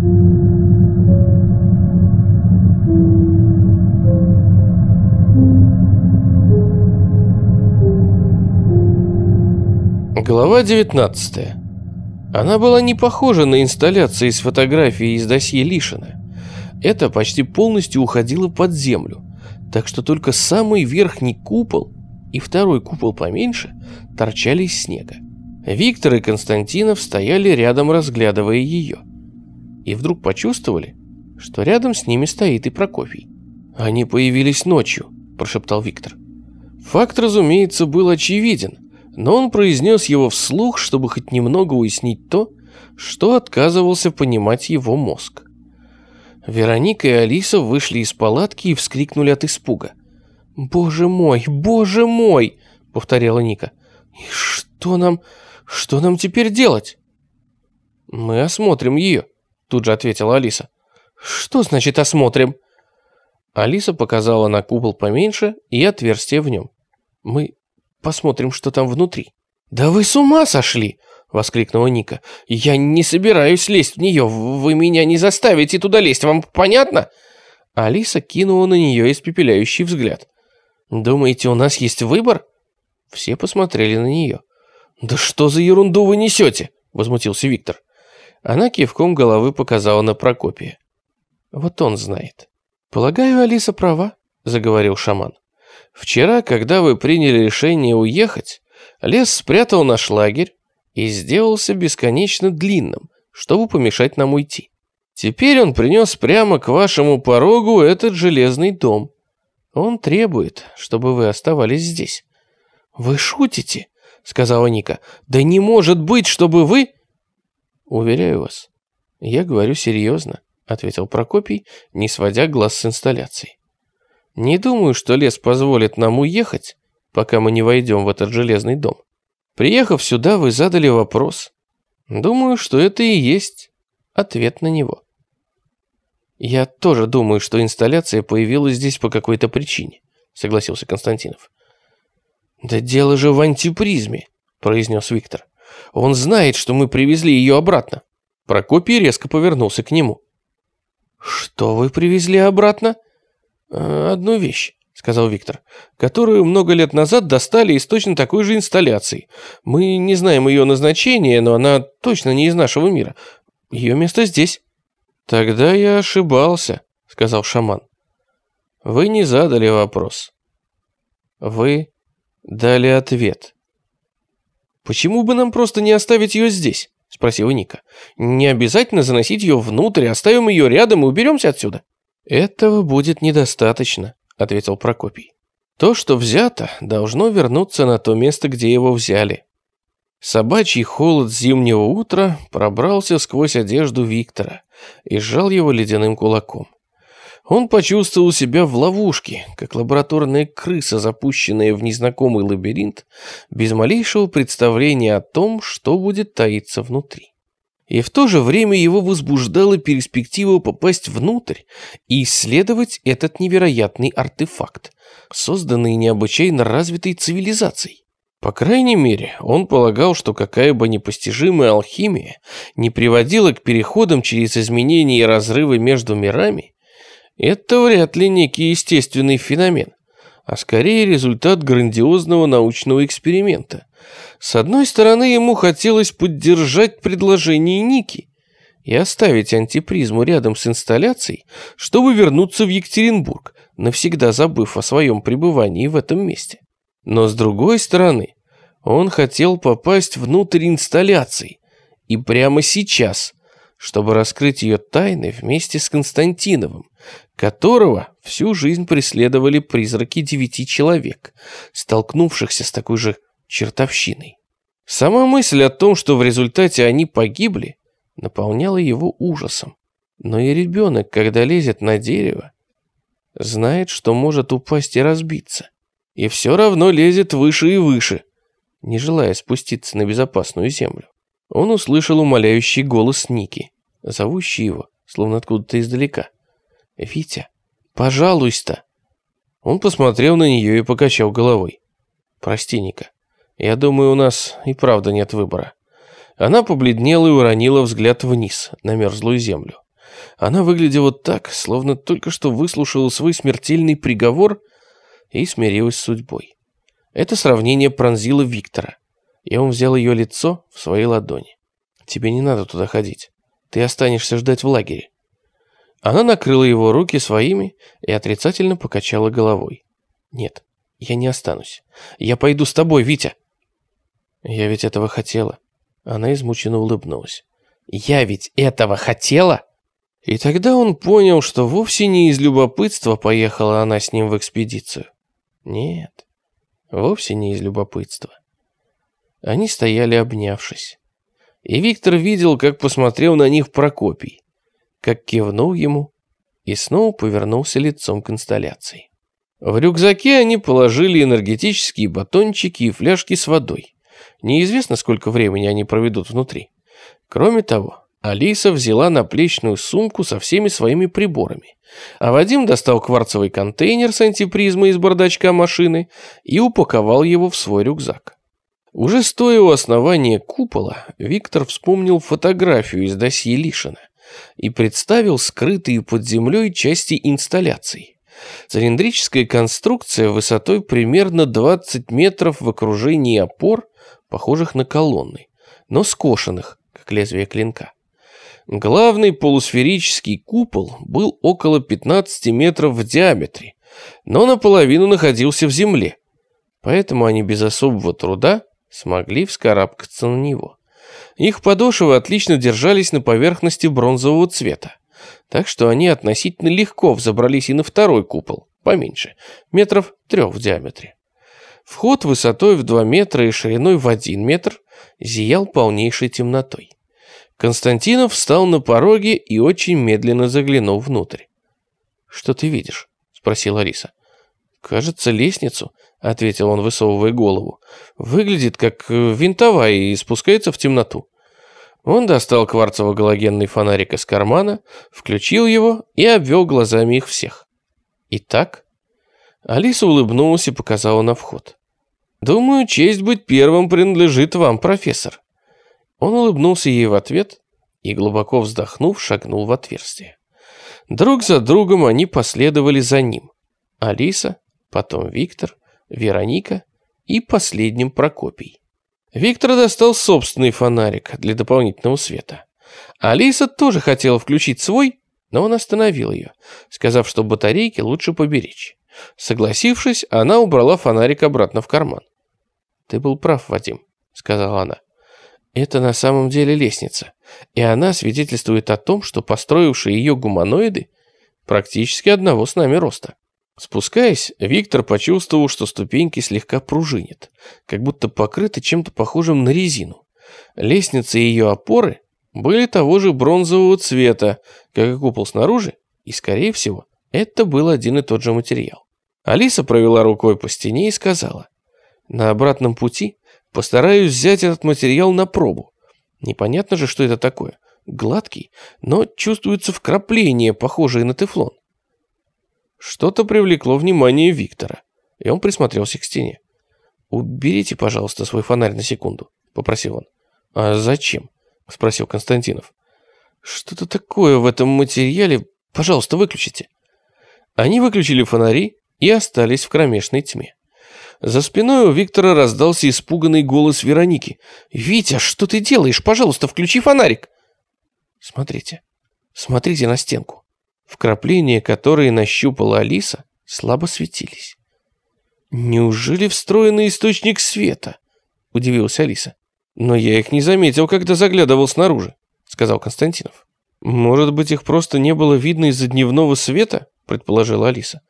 Глава 19. Она была не похожа на инсталляции с фотографией из досье Лишина. Это почти полностью уходило под землю, так что только самый верхний купол и второй купол поменьше торчали из снега. Виктор и Константинов стояли рядом, разглядывая ее. И вдруг почувствовали, что рядом с ними стоит и Прокофий. «Они появились ночью», – прошептал Виктор. Факт, разумеется, был очевиден – но он произнес его вслух, чтобы хоть немного уяснить то, что отказывался понимать его мозг. Вероника и Алиса вышли из палатки и вскрикнули от испуга. «Боже мой, боже мой!» — повторяла Ника. «И что нам... что нам теперь делать?» «Мы осмотрим ее», — тут же ответила Алиса. «Что значит осмотрим?» Алиса показала на купол поменьше и отверстие в нем. «Мы Посмотрим, что там внутри». «Да вы с ума сошли!» — воскликнула Ника. «Я не собираюсь лезть в нее. Вы меня не заставите туда лезть, вам понятно?» Алиса кинула на нее испепеляющий взгляд. «Думаете, у нас есть выбор?» Все посмотрели на нее. «Да что за ерунду вы несете?» — возмутился Виктор. Она кивком головы показала на Прокопия. «Вот он знает». «Полагаю, Алиса права», — заговорил шаман. Вчера, когда вы приняли решение уехать, лес спрятал наш лагерь и сделался бесконечно длинным, чтобы помешать нам уйти. Теперь он принес прямо к вашему порогу этот железный дом. Он требует, чтобы вы оставались здесь. Вы шутите, сказала Ника. Да не может быть, чтобы вы... Уверяю вас, я говорю серьезно, ответил Прокопий, не сводя глаз с инсталляции. Не думаю, что лес позволит нам уехать, пока мы не войдем в этот железный дом. Приехав сюда, вы задали вопрос. Думаю, что это и есть ответ на него. Я тоже думаю, что инсталляция появилась здесь по какой-то причине, согласился Константинов. Да дело же в антипризме, произнес Виктор. Он знает, что мы привезли ее обратно. Прокопий резко повернулся к нему. Что вы привезли обратно? Э, «Одну вещь», — сказал Виктор, «которую много лет назад достали из точно такой же инсталляции. Мы не знаем ее назначения, но она точно не из нашего мира. Ее место здесь». «Тогда я ошибался», — сказал шаман. «Вы не задали вопрос. Вы дали ответ». «Почему бы нам просто не оставить ее здесь?» — спросила Ника. «Не обязательно заносить ее внутрь, оставим ее рядом и уберемся отсюда». «Этого будет недостаточно», — ответил Прокопий. «То, что взято, должно вернуться на то место, где его взяли». Собачий холод зимнего утра пробрался сквозь одежду Виктора и сжал его ледяным кулаком. Он почувствовал себя в ловушке, как лабораторная крыса, запущенная в незнакомый лабиринт, без малейшего представления о том, что будет таиться внутри и в то же время его возбуждала перспектива попасть внутрь и исследовать этот невероятный артефакт, созданный необычайно развитой цивилизацией. По крайней мере, он полагал, что какая бы непостижимая алхимия не приводила к переходам через изменения и разрывы между мирами, это вряд ли некий естественный феномен, а скорее результат грандиозного научного эксперимента, с одной стороны, ему хотелось поддержать предложение Ники и оставить антипризму рядом с инсталляцией, чтобы вернуться в Екатеринбург, навсегда забыв о своем пребывании в этом месте. Но с другой стороны, он хотел попасть внутрь инсталляции, и прямо сейчас, чтобы раскрыть ее тайны вместе с Константиновым, которого всю жизнь преследовали призраки девяти человек, столкнувшихся с такой же чертовщиной. Сама мысль о том, что в результате они погибли, наполняла его ужасом. Но и ребенок, когда лезет на дерево, знает, что может упасть и разбиться. И все равно лезет выше и выше, не желая спуститься на безопасную землю. Он услышал умоляющий голос Ники, зовущий его, словно откуда-то издалека. «Витя, пожалуйста!» Он посмотрел на нее и покачал головой. «Прости, Ника, я думаю, у нас и правда нет выбора. Она побледнела и уронила взгляд вниз, на мерзлую землю. Она выглядела так, словно только что выслушала свой смертельный приговор и смирилась с судьбой. Это сравнение пронзило Виктора, и он взял ее лицо в свои ладони. «Тебе не надо туда ходить. Ты останешься ждать в лагере». Она накрыла его руки своими и отрицательно покачала головой. «Нет, я не останусь. Я пойду с тобой, Витя». «Я ведь этого хотела». Она измученно улыбнулась. «Я ведь этого хотела?» И тогда он понял, что вовсе не из любопытства поехала она с ним в экспедицию. Нет, вовсе не из любопытства. Они стояли обнявшись. И Виктор видел, как посмотрел на них Прокопий, как кивнул ему и снова повернулся лицом к инсталляции. В рюкзаке они положили энергетические батончики и фляжки с водой. Неизвестно, сколько времени они проведут внутри. Кроме того, Алиса взяла наплечную сумку со всеми своими приборами, а Вадим достал кварцевый контейнер с антипризмой из бардачка машины и упаковал его в свой рюкзак. Уже стоя у основания купола, Виктор вспомнил фотографию из досье Лишина и представил скрытые под землей части инсталляции. Цилиндрическая конструкция высотой примерно 20 метров в окружении опор, похожих на колонны, но скошенных, как лезвие клинка. Главный полусферический купол был около 15 метров в диаметре, но наполовину находился в земле, поэтому они без особого труда смогли вскарабкаться на него. Их подошвы отлично держались на поверхности бронзового цвета, так что они относительно легко взобрались и на второй купол, поменьше, метров трех в диаметре. Вход высотой в 2 метра и шириной в 1 метр зиял полнейшей темнотой. Константинов встал на пороге и очень медленно заглянул внутрь. «Что ты видишь?» — спросила Алиса. «Кажется, лестницу», — ответил он, высовывая голову. «Выглядит как э, винтовая и спускается в темноту». Он достал кварцево-галогенный фонарик из кармана, включил его и обвел глазами их всех. «Итак?» Алиса улыбнулась и показала на вход. «Думаю, честь быть первым принадлежит вам, профессор». Он улыбнулся ей в ответ и, глубоко вздохнув, шагнул в отверстие. Друг за другом они последовали за ним. Алиса, потом Виктор, Вероника и последним Прокопий. Виктор достал собственный фонарик для дополнительного света. Алиса тоже хотела включить свой, но он остановил ее, сказав, что батарейки лучше поберечь. Согласившись, она убрала фонарик обратно в карман. «Ты был прав, Вадим», — сказала она. Это на самом деле лестница, и она свидетельствует о том, что построившие ее гуманоиды практически одного с нами роста. Спускаясь, Виктор почувствовал, что ступеньки слегка пружинят, как будто покрыты чем-то похожим на резину. Лестница и ее опоры были того же бронзового цвета, как и купол снаружи, и, скорее всего, это был один и тот же материал. Алиса провела рукой по стене и сказала, «На обратном пути Постараюсь взять этот материал на пробу. Непонятно же, что это такое. Гладкий, но чувствуется вкрапление, похожее на тефлон. Что-то привлекло внимание Виктора, и он присмотрелся к стене. «Уберите, пожалуйста, свой фонарь на секунду», — попросил он. «А зачем?» — спросил Константинов. «Что-то такое в этом материале. Пожалуйста, выключите». Они выключили фонари и остались в кромешной тьме. За спиной у Виктора раздался испуганный голос Вероники. «Витя, что ты делаешь? Пожалуйста, включи фонарик!» «Смотрите, смотрите на стенку». Вкрапления, которые нащупала Алиса, слабо светились. «Неужели встроенный источник света?» – удивилась Алиса. «Но я их не заметил, когда заглядывал снаружи», – сказал Константинов. «Может быть, их просто не было видно из-за дневного света?» – предположила Алиса.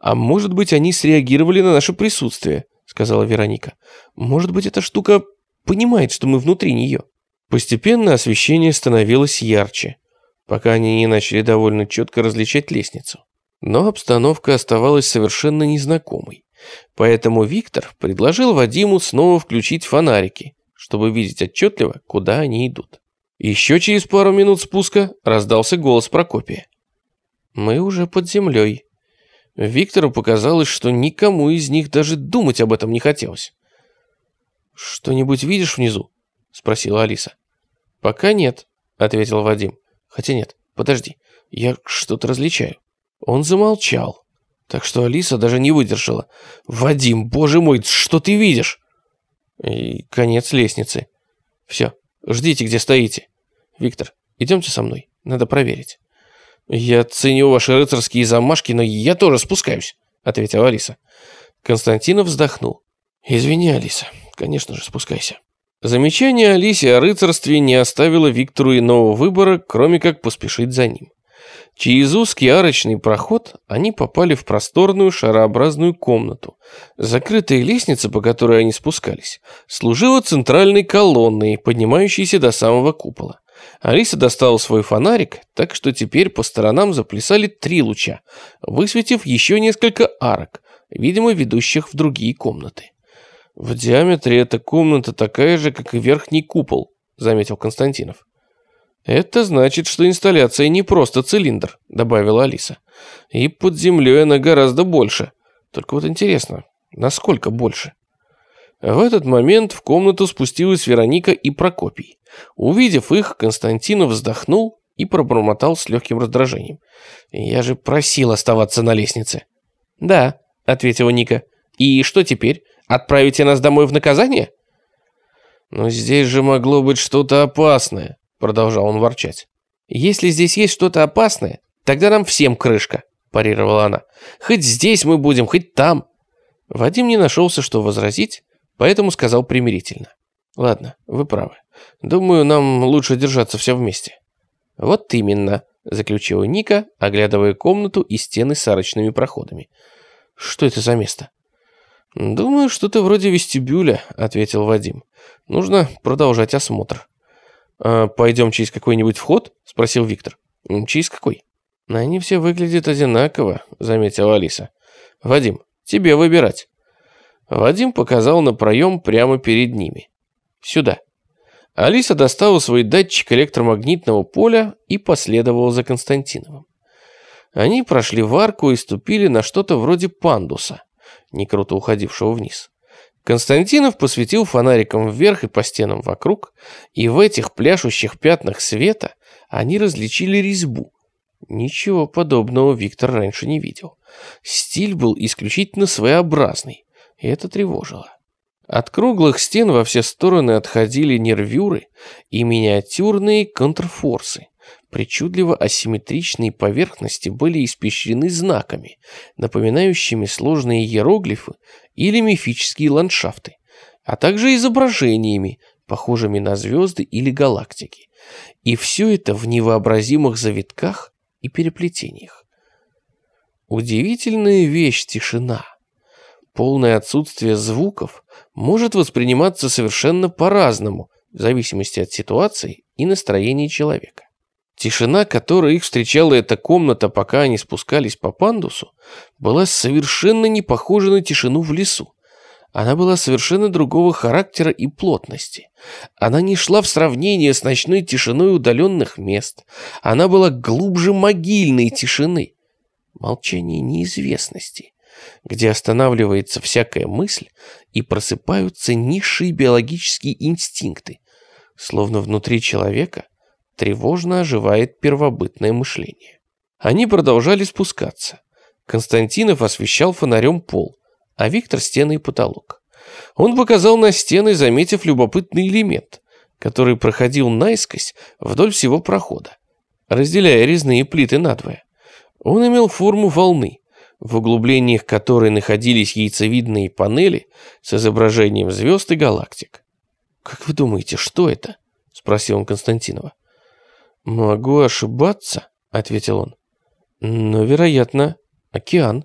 «А может быть, они среагировали на наше присутствие», — сказала Вероника. «Может быть, эта штука понимает, что мы внутри нее». Постепенно освещение становилось ярче, пока они не начали довольно четко различать лестницу. Но обстановка оставалась совершенно незнакомой. Поэтому Виктор предложил Вадиму снова включить фонарики, чтобы видеть отчетливо, куда они идут. Еще через пару минут спуска раздался голос Прокопия. «Мы уже под землей», Виктору показалось, что никому из них даже думать об этом не хотелось. «Что-нибудь видишь внизу?» — спросила Алиса. «Пока нет», — ответил Вадим. «Хотя нет, подожди, я что-то различаю». Он замолчал, так что Алиса даже не выдержала. «Вадим, боже мой, что ты видишь?» И конец лестницы. «Все, ждите, где стоите. Виктор, идемте со мной, надо проверить». «Я ценю ваши рыцарские замашки, но я тоже спускаюсь», — ответила Алиса. Константинов вздохнул. «Извини, Алиса, конечно же, спускайся». Замечание Алисе о рыцарстве не оставило Виктору иного выбора, кроме как поспешить за ним. Через узкий арочный проход они попали в просторную шарообразную комнату. Закрытая лестница, по которой они спускались, служила центральной колонной, поднимающейся до самого купола. Алиса достала свой фонарик, так что теперь по сторонам заплясали три луча, высветив еще несколько арок, видимо, ведущих в другие комнаты. «В диаметре эта комната такая же, как и верхний купол», — заметил Константинов. «Это значит, что инсталляция не просто цилиндр», — добавила Алиса. «И под землей она гораздо больше. Только вот интересно, насколько больше?» В этот момент в комнату спустилась Вероника и Прокопий. Увидев их, Константинов вздохнул и пробормотал с легким раздражением. «Я же просил оставаться на лестнице». «Да», — ответила Ника. «И что теперь? Отправите нас домой в наказание?» «Но здесь же могло быть что-то опасное», — продолжал он ворчать. «Если здесь есть что-то опасное, тогда нам всем крышка», — парировала она. «Хоть здесь мы будем, хоть там». Вадим не нашелся, что возразить, поэтому сказал примирительно. «Ладно, вы правы. Думаю, нам лучше держаться все вместе». «Вот именно», — заключила Ника, оглядывая комнату и стены с арочными проходами. «Что это за место?» «Думаю, что-то вроде вестибюля», — ответил Вадим. «Нужно продолжать осмотр». «А пойдем через какой-нибудь вход?» — спросил Виктор. «Через какой?» «Они все выглядят одинаково», — заметила Алиса. «Вадим, тебе выбирать». Вадим показал на проем прямо перед ними. «Сюда». Алиса достала свой датчик электромагнитного поля и последовала за Константиновым. Они прошли в арку и ступили на что-то вроде пандуса, не круто уходившего вниз. Константинов посветил фонариком вверх и по стенам вокруг, и в этих пляшущих пятнах света они различили резьбу. Ничего подобного Виктор раньше не видел. Стиль был исключительно своеобразный, и это тревожило. От круглых стен во все стороны отходили нервюры и миниатюрные контрфорсы. Причудливо асимметричные поверхности были испещрены знаками, напоминающими сложные иероглифы или мифические ландшафты, а также изображениями, похожими на звезды или галактики. И все это в невообразимых завитках и переплетениях. Удивительная вещь тишина. Полное отсутствие звуков может восприниматься совершенно по-разному, в зависимости от ситуации и настроения человека. Тишина, которая их встречала эта комната, пока они спускались по пандусу, была совершенно не похожа на тишину в лесу. Она была совершенно другого характера и плотности. Она не шла в сравнение с ночной тишиной удаленных мест. Она была глубже могильной тишины. Молчание неизвестности, где останавливается всякая мысль и просыпаются низшие биологические инстинкты, словно внутри человека – тревожно оживает первобытное мышление. Они продолжали спускаться. Константинов освещал фонарем пол, а Виктор стены и потолок. Он показал на стены, заметив любопытный элемент, который проходил наискось вдоль всего прохода, разделяя резные плиты надвое. Он имел форму волны, в углублениях которой находились яйцевидные панели с изображением звезд и галактик. «Как вы думаете, что это?» – спросил он Константинова. «Могу ошибаться», — ответил он. «Но, вероятно, океан».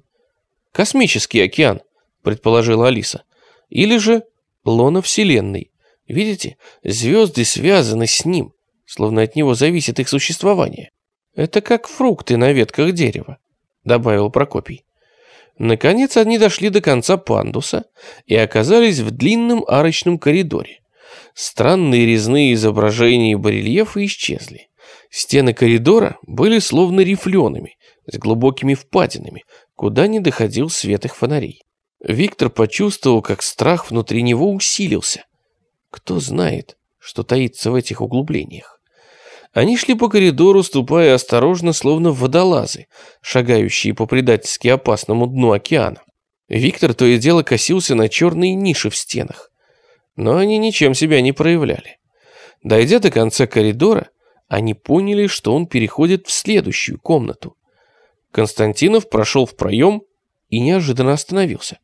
«Космический океан», — предположила Алиса. «Или же лона Вселенной. Видите, звезды связаны с ним, словно от него зависит их существование. Это как фрукты на ветках дерева», — добавил Прокопий. Наконец они дошли до конца пандуса и оказались в длинном арочном коридоре. Странные резные изображения и барельефы исчезли. Стены коридора были словно рифлеными, с глубокими впадинами, куда не доходил свет их фонарей. Виктор почувствовал, как страх внутри него усилился. Кто знает, что таится в этих углублениях? Они шли по коридору, ступая осторожно, словно водолазы, шагающие по предательски опасному дну океана. Виктор то и дело косился на черные ниши в стенах. Но они ничем себя не проявляли. Дойдя до конца коридора, они поняли, что он переходит в следующую комнату. Константинов прошел в проем и неожиданно остановился.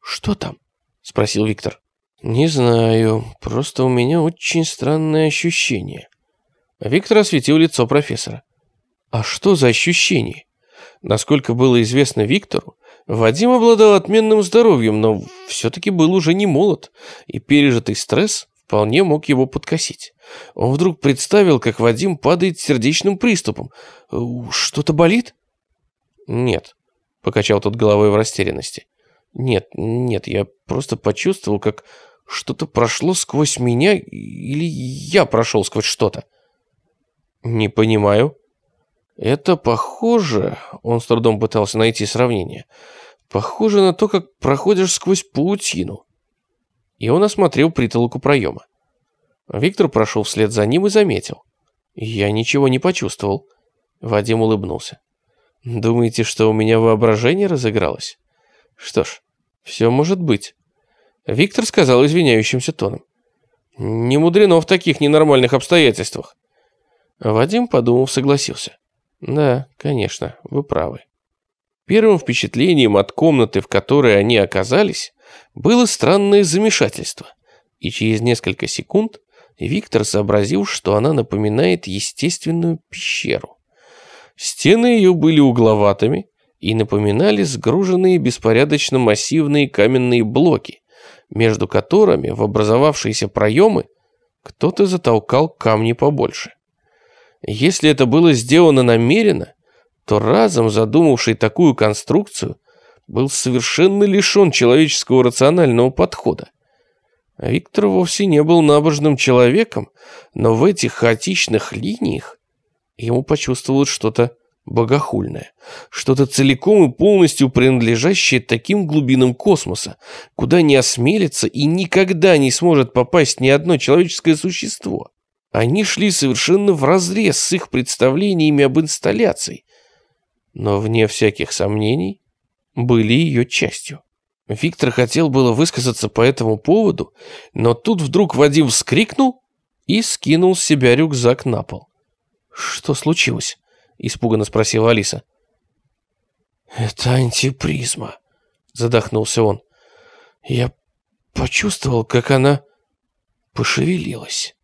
«Что там?» – спросил Виктор. «Не знаю, просто у меня очень странное ощущение». Виктор осветил лицо профессора. «А что за ощущение?» Насколько было известно Виктору, Вадим обладал отменным здоровьем, но все-таки был уже не молод, и пережитый стресс вполне мог его подкосить. Он вдруг представил, как Вадим падает сердечным приступом. «Что-то болит?» «Нет», — покачал тот головой в растерянности. «Нет, нет, я просто почувствовал, как что-то прошло сквозь меня, или я прошел сквозь что-то». «Не понимаю». «Это похоже...» — он с трудом пытался найти сравнение. «Похоже на то, как проходишь сквозь паутину». И он осмотрел притолоку проема. Виктор прошел вслед за ним и заметил. «Я ничего не почувствовал». Вадим улыбнулся. «Думаете, что у меня воображение разыгралось?» «Что ж, все может быть». Виктор сказал извиняющимся тоном. «Не мудрено в таких ненормальных обстоятельствах». Вадим, подумав, согласился. «Да, конечно, вы правы». Первым впечатлением от комнаты, в которой они оказались, было странное замешательство. И через несколько секунд Виктор сообразил, что она напоминает естественную пещеру. Стены ее были угловатыми и напоминали сгруженные беспорядочно массивные каменные блоки, между которыми в образовавшиеся проемы кто-то затолкал камни побольше. Если это было сделано намеренно, то разом задумавший такую конструкцию был совершенно лишен человеческого рационального подхода. Виктор вовсе не был набожным человеком, но в этих хаотичных линиях ему почувствовалось что-то богохульное, что-то целиком и полностью принадлежащее таким глубинам космоса, куда не осмелится и никогда не сможет попасть ни одно человеческое существо. Они шли совершенно вразрез с их представлениями об инсталляции, но, вне всяких сомнений, были ее частью. Виктор хотел было высказаться по этому поводу, но тут вдруг Вадим вскрикнул и скинул с себя рюкзак на пол. «Что случилось?» – испуганно спросила Алиса. «Это антипризма», – задохнулся он. «Я почувствовал, как она пошевелилась».